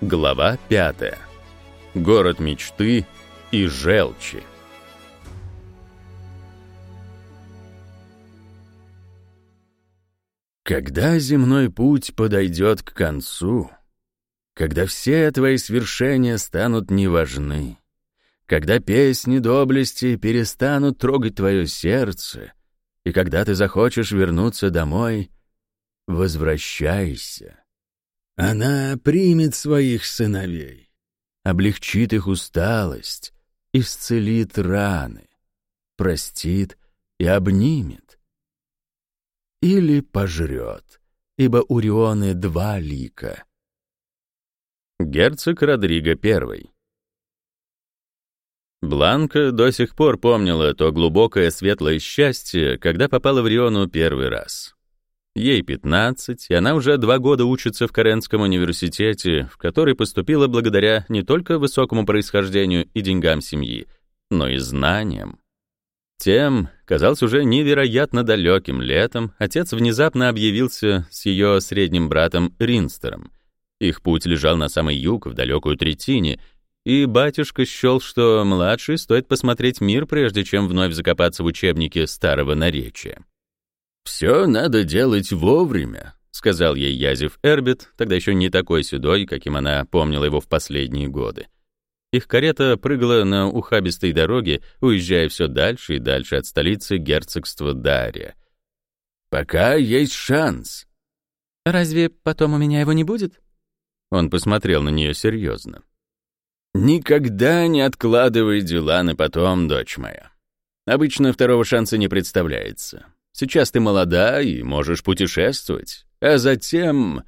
Глава 5. Город мечты и желчи. Когда земной путь подойдет к концу, когда все твои свершения станут неважны, когда песни доблести перестанут трогать твое сердце, и когда ты захочешь вернуться домой, возвращайся. Она примет своих сыновей, облегчит их усталость, исцелит раны, простит и обнимет. Или пожрет, ибо у Рионы два лика. Герцог Родриго I Бланка до сих пор помнила то глубокое светлое счастье, когда попала в Риону первый раз. Ей 15, и она уже два года учится в Каренском университете, в который поступила благодаря не только высокому происхождению и деньгам семьи, но и знаниям. Тем, казалось уже невероятно далеким летом, отец внезапно объявился с ее средним братом Ринстером. Их путь лежал на самый юг, в далекую Третине, и батюшка счел, что младший стоит посмотреть мир, прежде чем вновь закопаться в учебнике старого наречия. «Все надо делать вовремя», — сказал ей Язев Эрбит, тогда еще не такой седой, каким она помнила его в последние годы. Их карета прыгала на ухабистой дороге, уезжая все дальше и дальше от столицы герцогства Дария. «Пока есть шанс». «Разве потом у меня его не будет?» Он посмотрел на нее серьезно. «Никогда не откладывай дела на потом, дочь моя. Обычно второго шанса не представляется. Сейчас ты молода и можешь путешествовать, а затем...»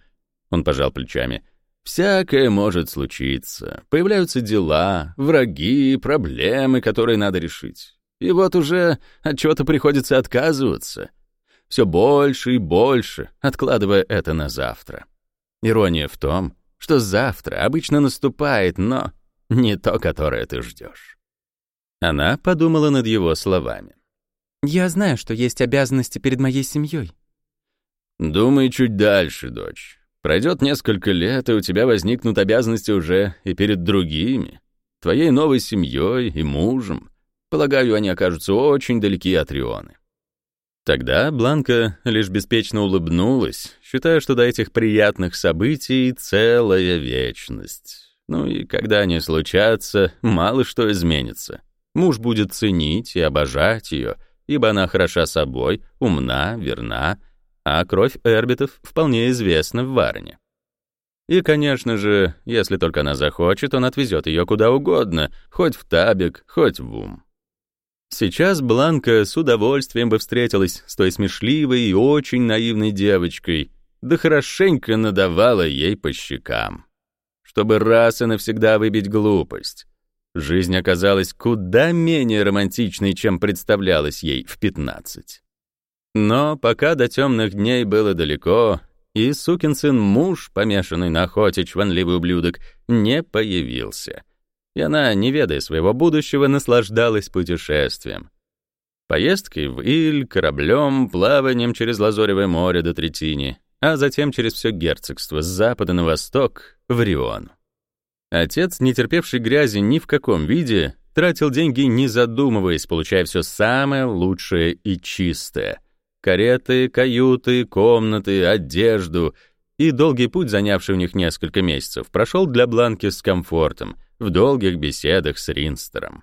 Он пожал плечами. «Всякое может случиться. Появляются дела, враги, проблемы, которые надо решить. И вот уже от чего-то приходится отказываться. Все больше и больше, откладывая это на завтра. Ирония в том, что завтра обычно наступает, но не то, которое ты ждешь». Она подумала над его словами. Я знаю, что есть обязанности перед моей семьей. Думай чуть дальше, дочь. Пройдет несколько лет, и у тебя возникнут обязанности уже и перед другими, твоей новой семьей и мужем. Полагаю, они окажутся очень далеки от Рионы. Тогда Бланка лишь беспечно улыбнулась, считая, что до этих приятных событий целая вечность. Ну и когда они случатся, мало что изменится. Муж будет ценить и обожать ее — ибо она хороша собой, умна, верна, а кровь Эрбитов вполне известна в Варне. И, конечно же, если только она захочет, он отвезет ее куда угодно, хоть в Табик, хоть в Ум. Сейчас Бланка с удовольствием бы встретилась с той смешливой и очень наивной девочкой, да хорошенько надавала ей по щекам, чтобы раз и навсегда выбить глупость, Жизнь оказалась куда менее романтичной, чем представлялась ей в 15. Но пока до темных дней было далеко, и сукин сын муж, помешанный на охоте чванливый ублюдок, не появился. И она, не ведая своего будущего, наслаждалась путешествием. Поездкой в Иль, кораблем, плаванием через Лазоревое море до Третини, а затем через все герцогство с запада на восток в Рион. Отец, не терпевший грязи ни в каком виде, тратил деньги не задумываясь, получая все самое лучшее и чистое. Кареты, каюты, комнаты, одежду. И долгий путь, занявший у них несколько месяцев, прошел для Бланки с комфортом, в долгих беседах с Ринстером.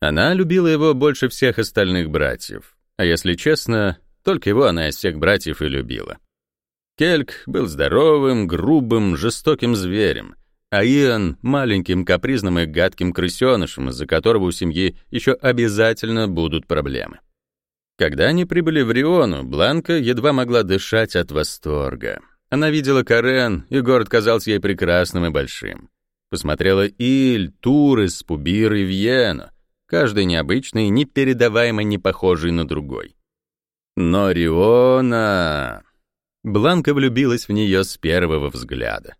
Она любила его больше всех остальных братьев, а если честно, только его она из всех братьев и любила. Кельк был здоровым, грубым, жестоким зверем — а Иоанн — маленьким, капризным и гадким крысенышем, из-за которого у семьи еще обязательно будут проблемы. Когда они прибыли в Риону, Бланка едва могла дышать от восторга. Она видела Карен, и город казался ей прекрасным и большим. Посмотрела Иль, Турес, Пубир и Вьену, каждый необычный, непередаваемо не похожий на другой. Но Риона... Бланка влюбилась в нее с первого взгляда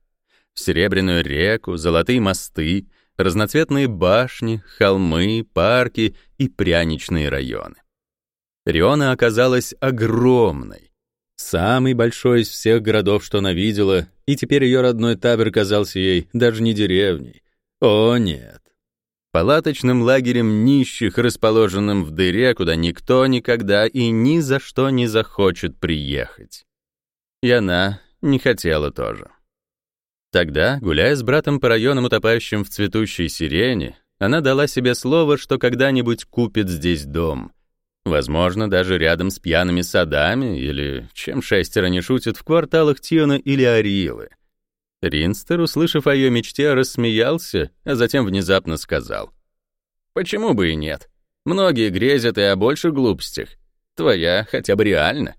серебряную реку, золотые мосты, разноцветные башни, холмы, парки и пряничные районы. Риона оказалась огромной, самой большой из всех городов, что она видела, и теперь ее родной табор казался ей даже не деревней. О, нет. Палаточным лагерем нищих, расположенным в дыре, куда никто никогда и ни за что не захочет приехать. И она не хотела тоже. Тогда, гуляя с братом по районам, утопающим в цветущей сирени, она дала себе слово, что когда-нибудь купит здесь дом. Возможно, даже рядом с пьяными садами или, чем шестеро не шутят, в кварталах Тиона или Арилы. Ринстер, услышав о ее мечте, рассмеялся, а затем внезапно сказал. «Почему бы и нет? Многие грезят и о больших глупостях. Твоя хотя бы реально».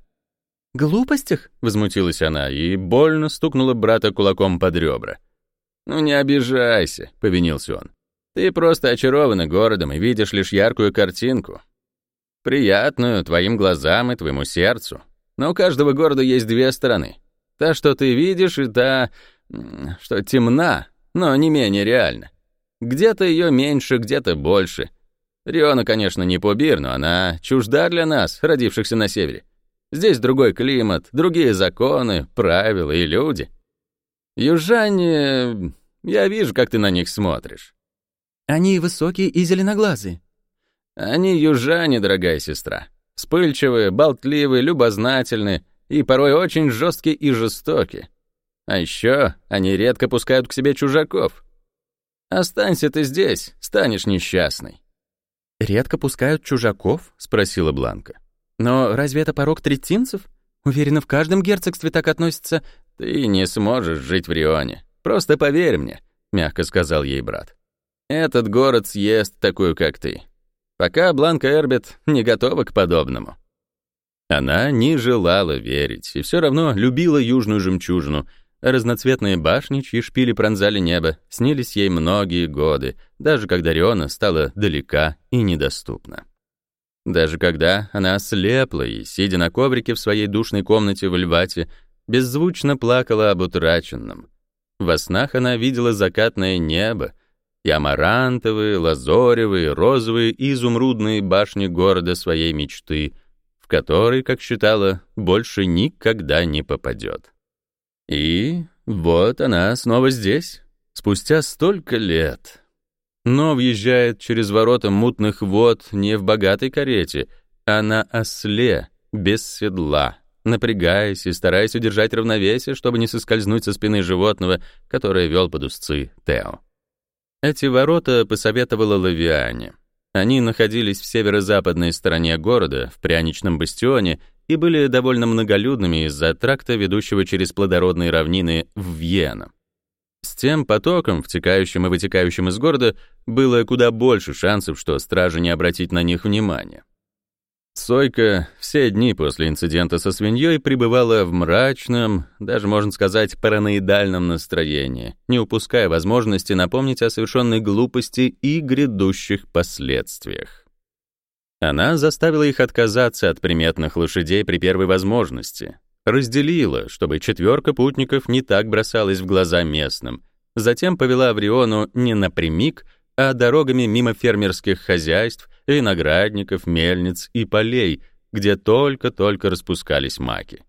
«Глупостях?» — возмутилась она и больно стукнула брата кулаком под ребра. «Ну не обижайся», — повинился он. «Ты просто очарована городом и видишь лишь яркую картинку. Приятную твоим глазам и твоему сердцу. Но у каждого города есть две стороны. Та, что ты видишь, и та, что темна, но не менее реальна. Где-то ее меньше, где-то больше. Риона, конечно, не Побир, но она чужда для нас, родившихся на севере. Здесь другой климат, другие законы, правила и люди. Южане... Я вижу, как ты на них смотришь. Они высокие и зеленоглазые. Они южане, дорогая сестра. Вспыльчивые, болтливые, любознательные и порой очень жесткие и жестокие. А еще они редко пускают к себе чужаков. Останься ты здесь, станешь несчастной. «Редко пускают чужаков?» — спросила Бланка. Но разве это порог третинцев? Уверена, в каждом герцогстве так относится. Ты не сможешь жить в Рионе. Просто поверь мне, мягко сказал ей брат. Этот город съест такую, как ты. Пока Бланка Эрбет не готова к подобному. Она не желала верить и все равно любила южную жемчужину, разноцветные башни, чьи шпили пронзали небо, снились ей многие годы, даже когда Риона стала далека и недоступна. Даже когда она ослепла и, сидя на коврике в своей душной комнате в Львате, беззвучно плакала об утраченном. Во снах она видела закатное небо и амарантовые, лазоревые, розовые и изумрудные башни города своей мечты, в который, как считала, больше никогда не попадет. И вот она снова здесь, спустя столько лет, но въезжает через ворота мутных вод не в богатой карете, а на осле, без седла, напрягаясь и стараясь удержать равновесие, чтобы не соскользнуть со спины животного, которое вел под узцы Тео. Эти ворота посоветовала Лавиане. Они находились в северо-западной стороне города, в пряничном бастионе, и были довольно многолюдными из-за тракта, ведущего через плодородные равнины в Вьена. С тем потоком, втекающим и вытекающим из города, было куда больше шансов, что стражи не обратить на них внимания. Сойка все дни после инцидента со свиньей пребывала в мрачном, даже, можно сказать, параноидальном настроении, не упуская возможности напомнить о совершенной глупости и грядущих последствиях. Она заставила их отказаться от приметных лошадей при первой возможности, разделила, чтобы четверка путников не так бросалась в глаза местным, затем повела Авриону не напрямик, а дорогами мимо фермерских хозяйств, виноградников, мельниц и полей, где только-только распускались маки.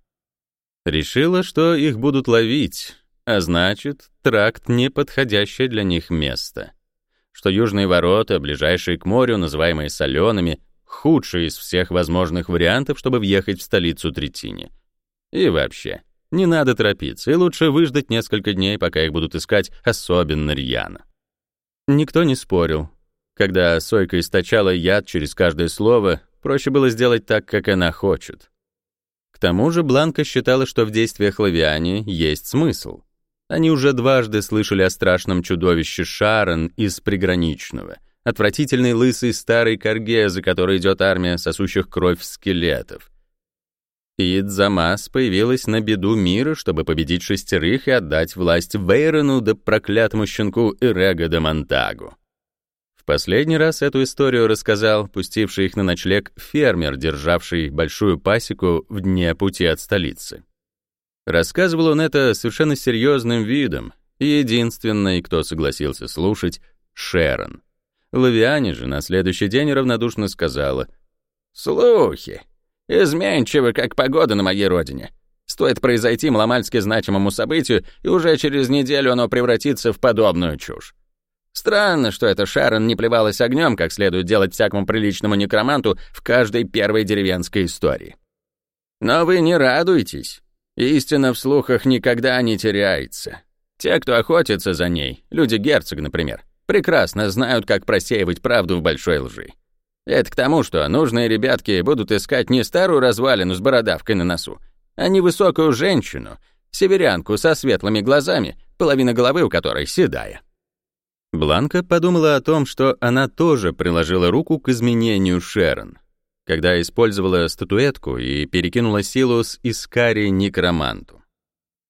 Решила, что их будут ловить, а значит, тракт — неподходящее для них место. Что южные ворота, ближайшие к морю, называемые солеными, худшие из всех возможных вариантов, чтобы въехать в столицу Третини — и вообще, не надо торопиться, и лучше выждать несколько дней, пока их будут искать особенно рьяно. Никто не спорил. Когда Сойка источала яд через каждое слово, проще было сделать так, как она хочет. К тому же Бланка считала, что в действиях Лавиани есть смысл. Они уже дважды слышали о страшном чудовище Шарон из приграничного, отвратительной лысой старой корге, за которой идет армия сосущих кровь скелетов — Идзамас появилась на беду мира, чтобы победить шестерых и отдать власть Вейрону да проклятому щенку Ирега де Монтагу. В последний раз эту историю рассказал пустивший их на ночлег фермер, державший большую пасеку в дне пути от столицы. Рассказывал он это совершенно серьезным видом, и единственный, кто согласился слушать, — Шерон. Лавиане же на следующий день равнодушно сказала «Слухи, Изменчивы, как погода на моей родине. Стоит произойти маломальски значимому событию, и уже через неделю оно превратится в подобную чушь. Странно, что эта Шарон не плевалась огнем, как следует делать всякому приличному некроманту в каждой первой деревенской истории. Но вы не радуйтесь. Истина в слухах никогда не теряется. Те, кто охотится за ней, люди герцог, например, прекрасно знают, как просеивать правду в большой лжи. Это к тому, что нужные ребятки будут искать не старую развалину с бородавкой на носу, а невысокую женщину, северянку со светлыми глазами, половина головы у которой седая. Бланка подумала о том, что она тоже приложила руку к изменению Шерон, когда использовала статуэтку и перекинула силу с Искари некроманту.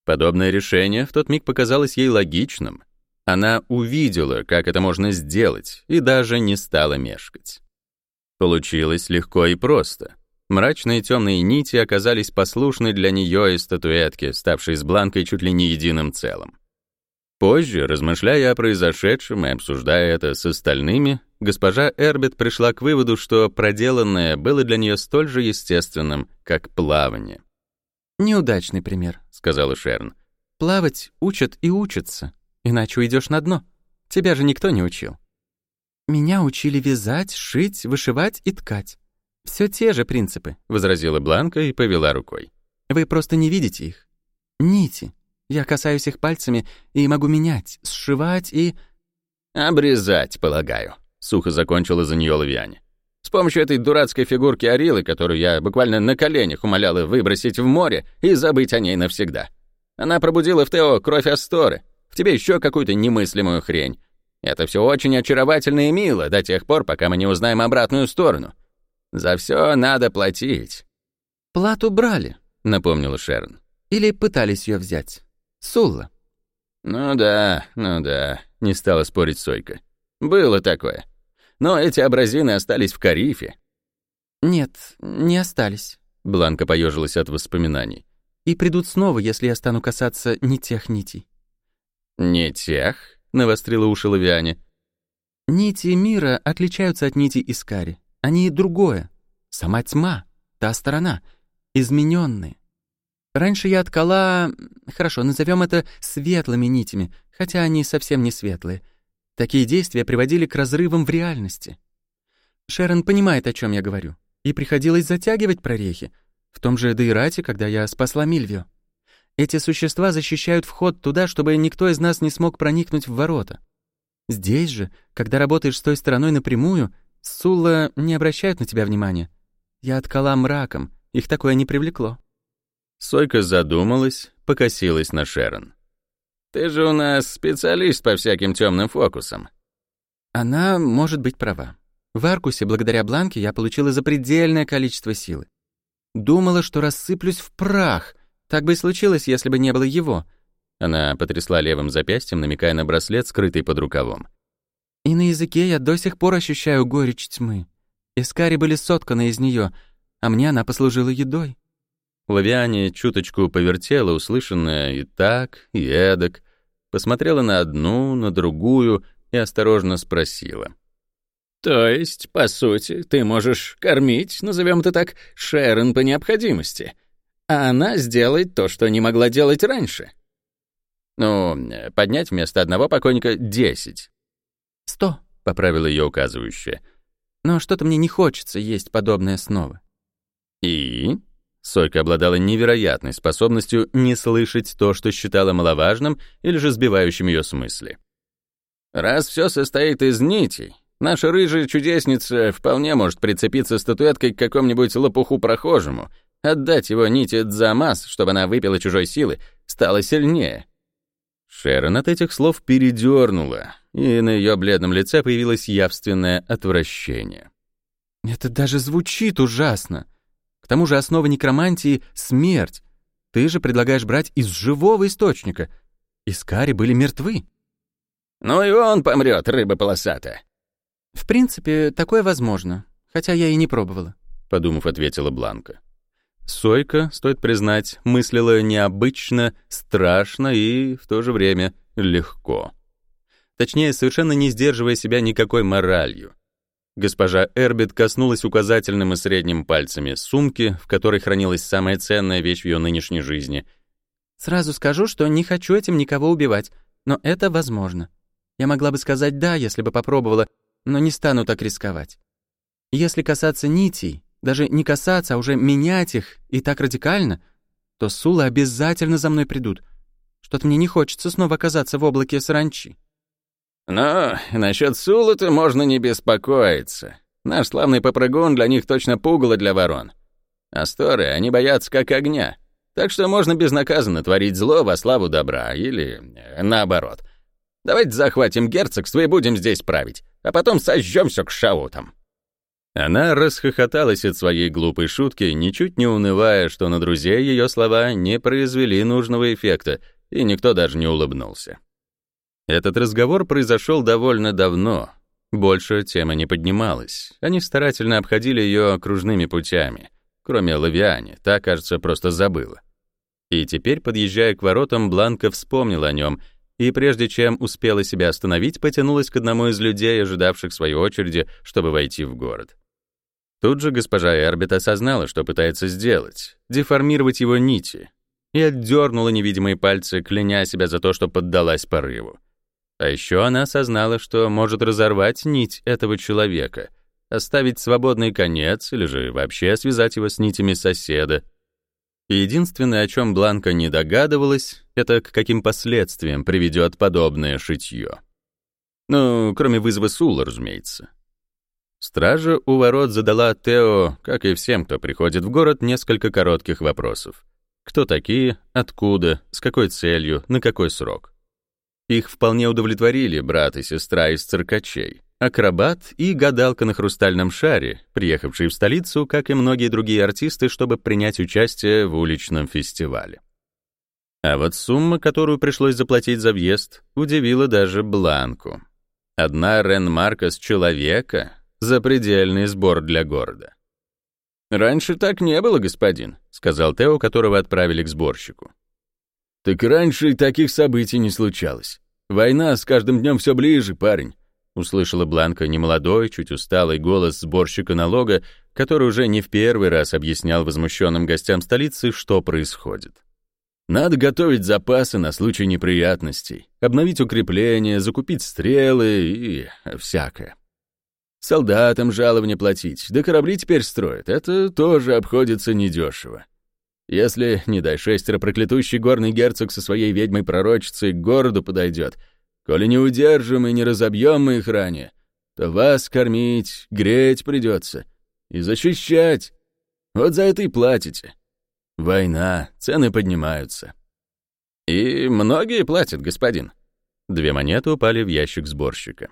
Подобное решение в тот миг показалось ей логичным. Она увидела, как это можно сделать, и даже не стала мешкать. Получилось легко и просто. Мрачные темные нити оказались послушны для нее и статуэтки, ставшей с Бланкой чуть ли не единым целым. Позже, размышляя о произошедшем и обсуждая это с остальными, госпожа Эрбит пришла к выводу, что проделанное было для нее столь же естественным, как плавание. «Неудачный пример», — сказала Шерн. «Плавать учат и учатся, иначе уйдешь на дно. Тебя же никто не учил». «Меня учили вязать, шить, вышивать и ткать. Все те же принципы», — возразила Бланка и повела рукой. «Вы просто не видите их. Нити, я касаюсь их пальцами и могу менять, сшивать и... «Обрезать, полагаю», — сухо закончила за нее Лавиане. «С помощью этой дурацкой фигурки Арилы, которую я буквально на коленях умоляла выбросить в море и забыть о ней навсегда. Она пробудила в Тео кровь Асторы, в тебе еще какую-то немыслимую хрень. Это все очень очаровательно и мило до тех пор, пока мы не узнаем обратную сторону. За все надо платить». «Плату брали», — напомнила Шерон. «Или пытались ее взять». Сулла. «Ну да, ну да», — не стала спорить Сойка. «Было такое. Но эти абразины остались в Карифе». «Нет, не остались», — Бланка поежилась от воспоминаний. «И придут снова, если я стану касаться не тех нитей». «Не тех?» — навострила уши Лавиане. «Нити мира отличаются от нитей Искари. Они другое. Сама тьма, та сторона, измененные. Раньше я ткала... Хорошо, назовем это светлыми нитями, хотя они совсем не светлые. Такие действия приводили к разрывам в реальности. Шерон понимает, о чем я говорю. И приходилось затягивать прорехи. В том же Дейрате, когда я спасла Мильвию. Эти существа защищают вход туда, чтобы никто из нас не смог проникнуть в ворота. Здесь же, когда работаешь с той стороной напрямую, Сулла не обращают на тебя внимания. Я ткала мраком, их такое не привлекло. Сойка задумалась, покосилась на Шерон. «Ты же у нас специалист по всяким темным фокусам». Она может быть права. В Аркусе, благодаря Бланке, я получила запредельное количество силы. Думала, что рассыплюсь в прах. Так бы и случилось, если бы не было его. Она потрясла левым запястьем, намекая на браслет, скрытый под рукавом. И на языке я до сих пор ощущаю горечь тьмы. Искари были сотканы из нее, а мне она послужила едой. Лавиане чуточку повертела услышанное и так, и эдак, посмотрела на одну, на другую и осторожно спросила. «То есть, по сути, ты можешь кормить, назовем это так, Шерон по необходимости, а она сделает то, что не могла делать раньше?» «Ну, поднять вместо одного покойника десять». «Сто», — поправила ее указывающая. «Но что-то мне не хочется есть подобное снова». «И?» Сойка обладала невероятной способностью не слышать то, что считала маловажным или же сбивающим ее с мысли. «Раз все состоит из нитей, наша рыжая чудесница вполне может прицепиться статуэткой к какому-нибудь лопуху прохожему, отдать его нити Дзамас, чтобы она выпила чужой силы, стала сильнее». Шерон от этих слов передернула, и на ее бледном лице появилось явственное отвращение. «Это даже звучит ужасно», к тому же основа некромантии — смерть. Ты же предлагаешь брать из живого источника. Искари были мертвы. Ну и он помрет, рыба полосатая. В принципе, такое возможно, хотя я и не пробовала, подумав, ответила Бланка. Сойка, стоит признать, мыслила необычно, страшно и в то же время легко. Точнее, совершенно не сдерживая себя никакой моралью. Госпожа Эрбит коснулась указательным и средним пальцами сумки, в которой хранилась самая ценная вещь в ее нынешней жизни. «Сразу скажу, что не хочу этим никого убивать, но это возможно. Я могла бы сказать «да», если бы попробовала, но не стану так рисковать. Если касаться нитей, даже не касаться, а уже менять их, и так радикально, то Сулы обязательно за мной придут. Что-то мне не хочется снова оказаться в облаке саранчи». Но насчет Сулы-то можно не беспокоиться. Наш славный попрыгун для них точно пугало для ворон. Асторы, они боятся как огня. Так что можно безнаказанно творить зло во славу добра, или э, наоборот. Давайте захватим герцогство и будем здесь править, а потом сожжем все к шаутам». Она расхохоталась от своей глупой шутки, ничуть не унывая, что на друзей ее слова не произвели нужного эффекта, и никто даже не улыбнулся. Этот разговор произошел довольно давно. Больше тема не поднималась. Они старательно обходили ее окружными путями. Кроме Лавиани, та, кажется, просто забыла. И теперь, подъезжая к воротам, Бланка вспомнила о нем, и прежде чем успела себя остановить, потянулась к одному из людей, ожидавших своей очереди, чтобы войти в город. Тут же госпожа Эрбит осознала, что пытается сделать — деформировать его нити, и отдернула невидимые пальцы, кляня себя за то, что поддалась порыву. А еще она осознала, что может разорвать нить этого человека, оставить свободный конец или же вообще связать его с нитями соседа. И единственное, о чем Бланка не догадывалась, это к каким последствиям приведет подобное шитье. Ну, кроме вызова Сула, разумеется. Стража у ворот задала Тео, как и всем, кто приходит в город, несколько коротких вопросов. Кто такие, откуда, с какой целью, на какой срок. Их вполне удовлетворили брат и сестра из циркачей, акробат и гадалка на хрустальном шаре, приехавшие в столицу, как и многие другие артисты, чтобы принять участие в уличном фестивале. А вот сумма, которую пришлось заплатить за въезд, удивила даже Бланку. Одна Ренмарка с человека — запредельный сбор для города. «Раньше так не было, господин», — сказал Тео, которого отправили к сборщику. «Так раньше таких событий не случалось. Война с каждым днем все ближе, парень», — услышала Бланка немолодой, чуть усталый голос сборщика налога, который уже не в первый раз объяснял возмущенным гостям столицы, что происходит. «Надо готовить запасы на случай неприятностей, обновить укрепления, закупить стрелы и всякое. Солдатам жалование платить, да корабли теперь строят, это тоже обходится недешево. Если, не дай шестеро, проклятущий горный герцог со своей ведьмой-пророчицей к городу подойдет, коли не удержим и не разобьем мы их ранее, то вас кормить, греть придется и защищать. Вот за это и платите. Война, цены поднимаются. И многие платят, господин. Две монеты упали в ящик сборщика.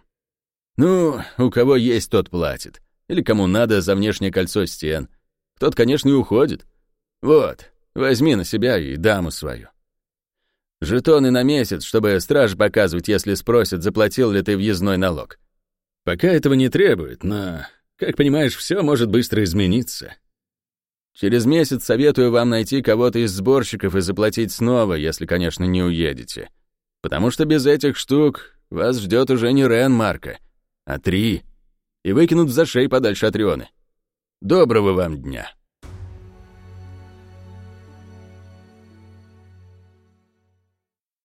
Ну, у кого есть, тот платит. Или кому надо за внешнее кольцо стен. Тот, конечно, и уходит. Вот, возьми на себя и даму свою. Жетоны на месяц, чтобы страж показывать, если спросят, заплатил ли ты въездной налог. Пока этого не требует, но, как понимаешь, все может быстро измениться. Через месяц советую вам найти кого-то из сборщиков и заплатить снова, если, конечно, не уедете. Потому что без этих штук вас ждет уже не Рен Марка, а три. И выкинут за шеи подальше от Рионы. Доброго вам дня.